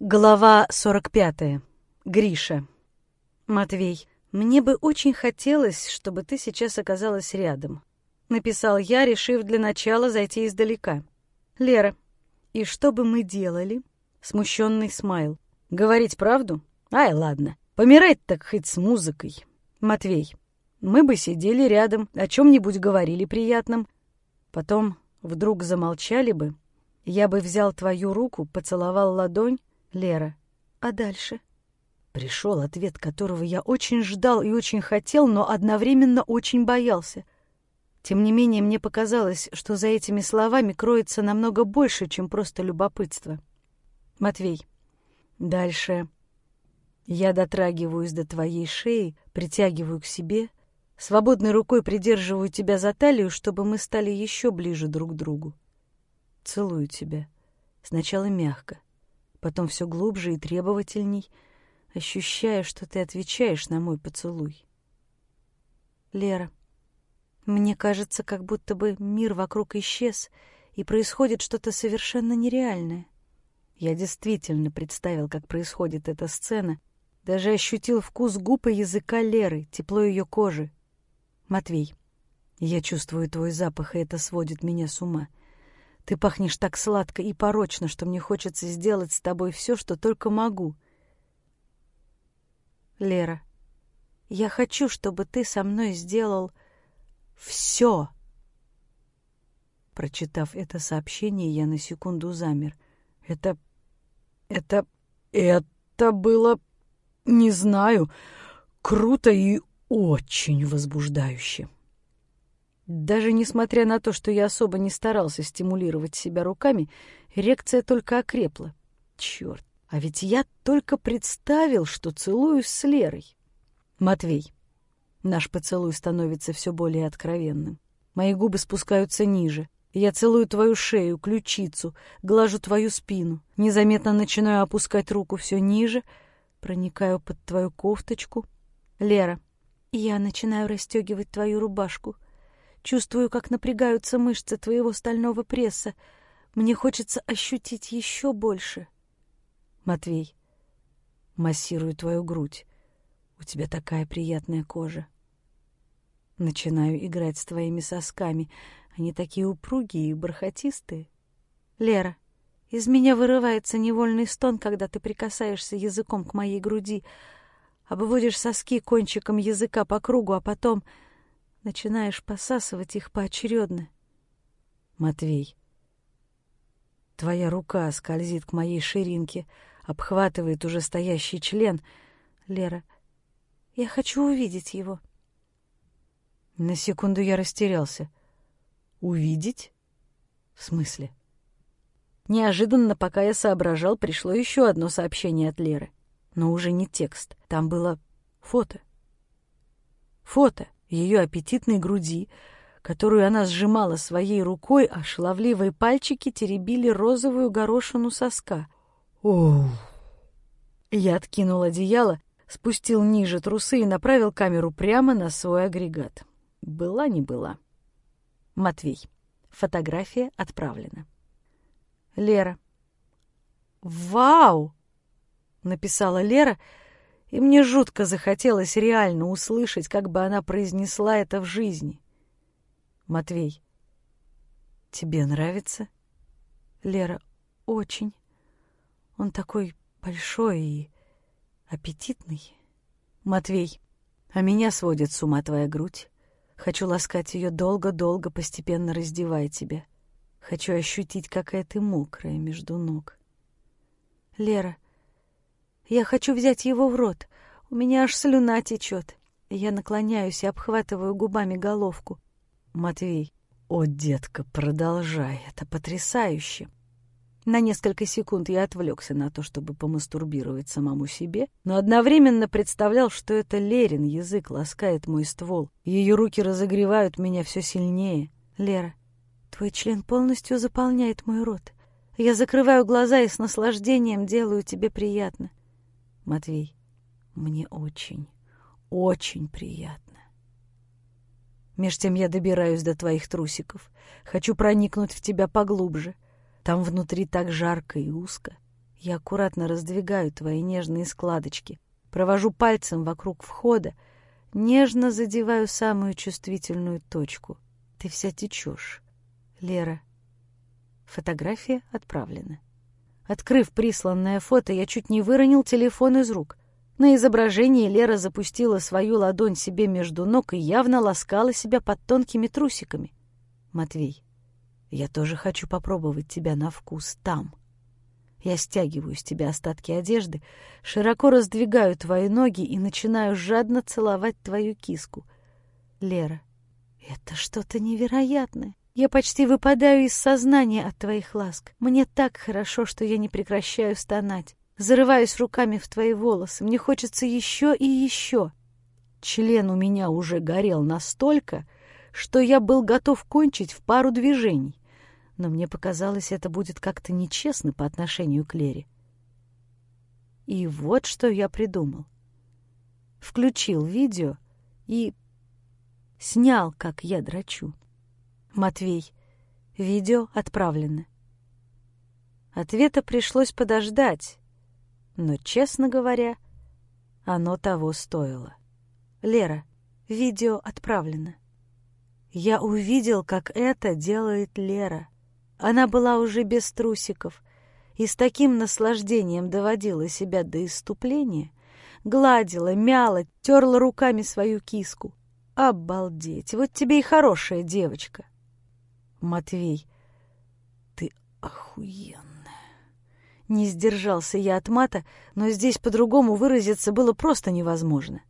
Глава 45. Гриша. «Матвей, мне бы очень хотелось, чтобы ты сейчас оказалась рядом», — написал я, решив для начала зайти издалека. «Лера, и что бы мы делали?» — смущенный смайл. «Говорить правду? Ай, ладно. Помирать так хоть с музыкой. Матвей, мы бы сидели рядом, о чем-нибудь говорили приятном. Потом вдруг замолчали бы. Я бы взял твою руку, поцеловал ладонь, Лера. А дальше? Пришел ответ, которого я очень ждал и очень хотел, но одновременно очень боялся. Тем не менее, мне показалось, что за этими словами кроется намного больше, чем просто любопытство. Матвей. Дальше. Я дотрагиваюсь до твоей шеи, притягиваю к себе, свободной рукой придерживаю тебя за талию, чтобы мы стали еще ближе друг к другу. Целую тебя. Сначала мягко, потом все глубже и требовательней, ощущая, что ты отвечаешь на мой поцелуй. Лера, мне кажется, как будто бы мир вокруг исчез, и происходит что-то совершенно нереальное. Я действительно представил, как происходит эта сцена, даже ощутил вкус губ и языка Леры, тепло ее кожи. Матвей, я чувствую твой запах, и это сводит меня с ума. Ты пахнешь так сладко и порочно, что мне хочется сделать с тобой все, что только могу. Лера, я хочу, чтобы ты со мной сделал все. Прочитав это сообщение, я на секунду замер. Это... это... это было... не знаю... круто и очень возбуждающе. Даже несмотря на то, что я особо не старался стимулировать себя руками, эрекция только окрепла. Черт, а ведь я только представил, что целуюсь с Лерой. Матвей. Наш поцелуй становится все более откровенным. Мои губы спускаются ниже. Я целую твою шею, ключицу, глажу твою спину. Незаметно начинаю опускать руку все ниже, проникаю под твою кофточку. Лера. Я начинаю расстегивать твою рубашку — Чувствую, как напрягаются мышцы твоего стального пресса. Мне хочется ощутить еще больше. Матвей, массирую твою грудь. У тебя такая приятная кожа. Начинаю играть с твоими сосками. Они такие упругие и бархатистые. Лера, из меня вырывается невольный стон, когда ты прикасаешься языком к моей груди, обводишь соски кончиком языка по кругу, а потом начинаешь посасывать их поочередно. Матвей, твоя рука скользит к моей ширинке, обхватывает уже стоящий член. Лера, я хочу увидеть его. На секунду я растерялся. Увидеть? В смысле? Неожиданно, пока я соображал, пришло еще одно сообщение от Леры. Но уже не текст. Там было фото. Фото ее аппетитной груди, которую она сжимала своей рукой, а шаловливые пальчики теребили розовую горошину соска. Оу! Я откинул одеяло, спустил ниже трусы и направил камеру прямо на свой агрегат. Была не была. Матвей. Фотография отправлена. Лера. «Вау!» — написала Лера, — и мне жутко захотелось реально услышать, как бы она произнесла это в жизни. Матвей, тебе нравится? Лера, очень. Он такой большой и аппетитный. Матвей, а меня сводит с ума твоя грудь. Хочу ласкать ее долго-долго, постепенно раздевая тебя. Хочу ощутить, какая ты мокрая между ног. Лера, — я хочу взять его в рот. У меня аж слюна течет. Я наклоняюсь и обхватываю губами головку. Матвей. О, детка, продолжай. Это потрясающе. На несколько секунд я отвлекся на то, чтобы помастурбировать самому себе, но одновременно представлял, что это Лерин язык ласкает мой ствол. Ее руки разогревают меня все сильнее. Лера, твой член полностью заполняет мой рот. Я закрываю глаза и с наслаждением делаю тебе приятно. Матвей, мне очень, очень приятно. Меж тем я добираюсь до твоих трусиков. Хочу проникнуть в тебя поглубже. Там внутри так жарко и узко. Я аккуратно раздвигаю твои нежные складочки, провожу пальцем вокруг входа, нежно задеваю самую чувствительную точку. Ты вся течешь. Лера. Фотография отправлена. Открыв присланное фото, я чуть не выронил телефон из рук. На изображении Лера запустила свою ладонь себе между ног и явно ласкала себя под тонкими трусиками. «Матвей, я тоже хочу попробовать тебя на вкус там». Я стягиваю с тебя остатки одежды, широко раздвигаю твои ноги и начинаю жадно целовать твою киску. Лера, это что-то невероятное. Я почти выпадаю из сознания от твоих ласк. Мне так хорошо, что я не прекращаю стонать. Зарываюсь руками в твои волосы. Мне хочется еще и еще. Член у меня уже горел настолько, что я был готов кончить в пару движений но мне показалось, это будет как-то нечестно по отношению к Лере. И вот что я придумал. Включил видео и снял, как я драчу. Матвей, видео отправлено. Ответа пришлось подождать, но, честно говоря, оно того стоило. Лера, видео отправлено. Я увидел, как это делает Лера. Она была уже без трусиков и с таким наслаждением доводила себя до иступления, гладила, мяла, терла руками свою киску. Обалдеть! Вот тебе и хорошая девочка. Матвей, ты охуенная. Не сдержался я от мата, но здесь по-другому выразиться было просто невозможно.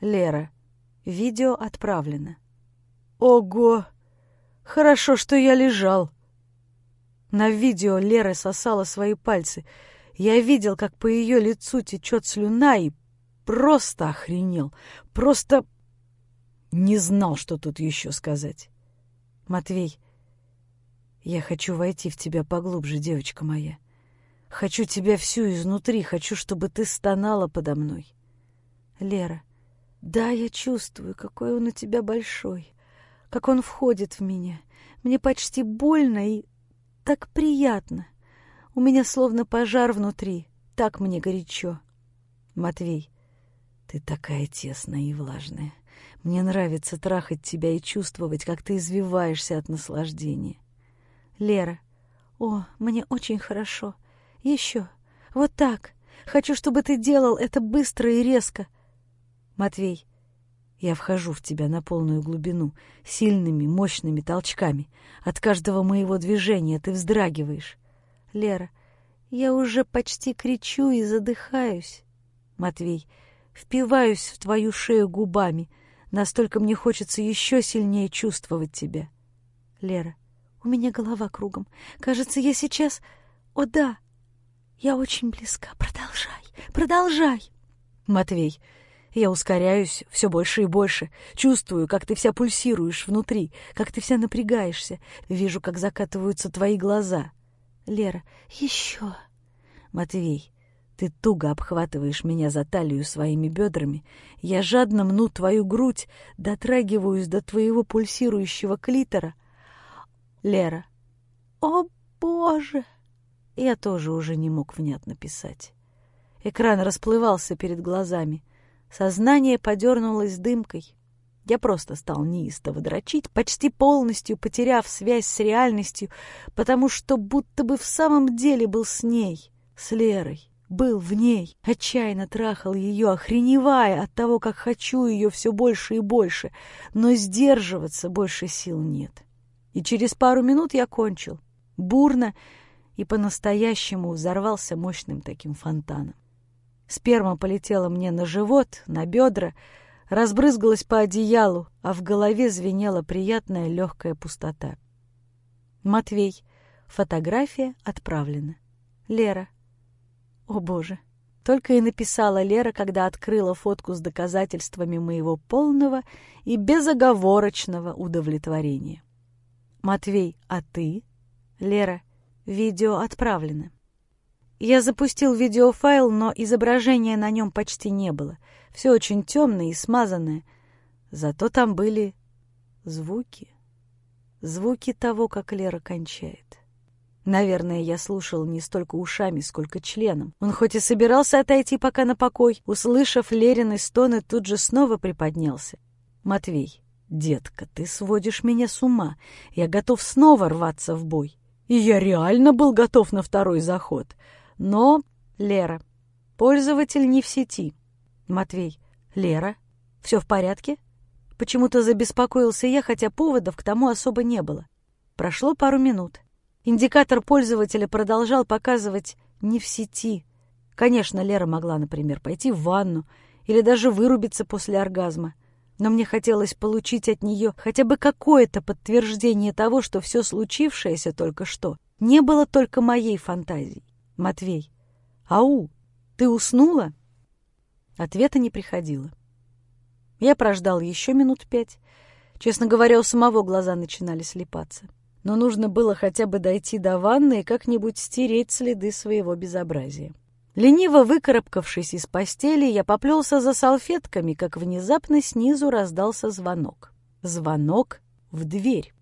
Лера, видео отправлено. Ого! Хорошо, что я лежал. На видео Лера сосала свои пальцы. Я видел, как по ее лицу течет слюна, и просто охренел. Просто не знал, что тут еще сказать. Матвей, я хочу войти в тебя поглубже, девочка моя. Хочу тебя всю изнутри, хочу, чтобы ты стонала подо мной. Лера, да, я чувствую, какой он у тебя большой как он входит в меня. Мне почти больно и так приятно. У меня словно пожар внутри, так мне горячо. Матвей, ты такая тесная и влажная. Мне нравится трахать тебя и чувствовать, как ты извиваешься от наслаждения. Лера, о, мне очень хорошо. Еще, вот так. Хочу, чтобы ты делал это быстро и резко. Матвей, я вхожу в тебя на полную глубину, сильными, мощными толчками. От каждого моего движения ты вздрагиваешь. Лера, я уже почти кричу и задыхаюсь. Матвей, впиваюсь в твою шею губами. Настолько мне хочется еще сильнее чувствовать тебя. Лера, у меня голова кругом. Кажется, я сейчас... О, да! Я очень близка. Продолжай, продолжай! Матвей, я ускоряюсь все больше и больше. Чувствую, как ты вся пульсируешь внутри, как ты вся напрягаешься. Вижу, как закатываются твои глаза. Лера, еще. Матвей, ты туго обхватываешь меня за талию своими бедрами. Я жадно мну твою грудь, дотрагиваюсь до твоего пульсирующего клитора. Лера. О, Боже! Я тоже уже не мог внятно писать. Экран расплывался перед глазами. Сознание подернулось дымкой. Я просто стал неистово дрочить, почти полностью потеряв связь с реальностью, потому что будто бы в самом деле был с ней, с Лерой, был в ней, отчаянно трахал ее, охреневая от того, как хочу ее все больше и больше, но сдерживаться больше сил нет. И через пару минут я кончил, бурно и по-настоящему взорвался мощным таким фонтаном. Сперма полетела мне на живот, на бедра, разбрызгалась по одеялу, а в голове звенела приятная легкая пустота. Матвей. Фотография отправлена. Лера. О, Боже! Только и написала Лера, когда открыла фотку с доказательствами моего полного и безоговорочного удовлетворения. Матвей, а ты? Лера. Видео отправлено. Я запустил видеофайл, но изображения на нем почти не было. Все очень темное и смазанное. Зато там были звуки. Звуки того, как Лера кончает. Наверное, я слушал не столько ушами, сколько членом. Он хоть и собирался отойти пока на покой, услышав Лерины стоны, тут же снова приподнялся. «Матвей, детка, ты сводишь меня с ума. Я готов снова рваться в бой». И я реально был готов на второй заход. Но, Лера, пользователь не в сети. Матвей, Лера, все в порядке? Почему-то забеспокоился я, хотя поводов к тому особо не было. Прошло пару минут. Индикатор пользователя продолжал показывать «не в сети». Конечно, Лера могла, например, пойти в ванну или даже вырубиться после оргазма. Но мне хотелось получить от нее хотя бы какое-то подтверждение того, что все случившееся только что не было только моей фантазией. «Матвей, ау, ты уснула?» Ответа не приходило. Я прождал еще минут пять. Честно говоря, у самого глаза начинали слепаться но нужно было хотя бы дойти до ванны и как-нибудь стереть следы своего безобразия. Лениво выкарабкавшись из постели, я поплелся за салфетками, как внезапно снизу раздался звонок. Звонок в дверь.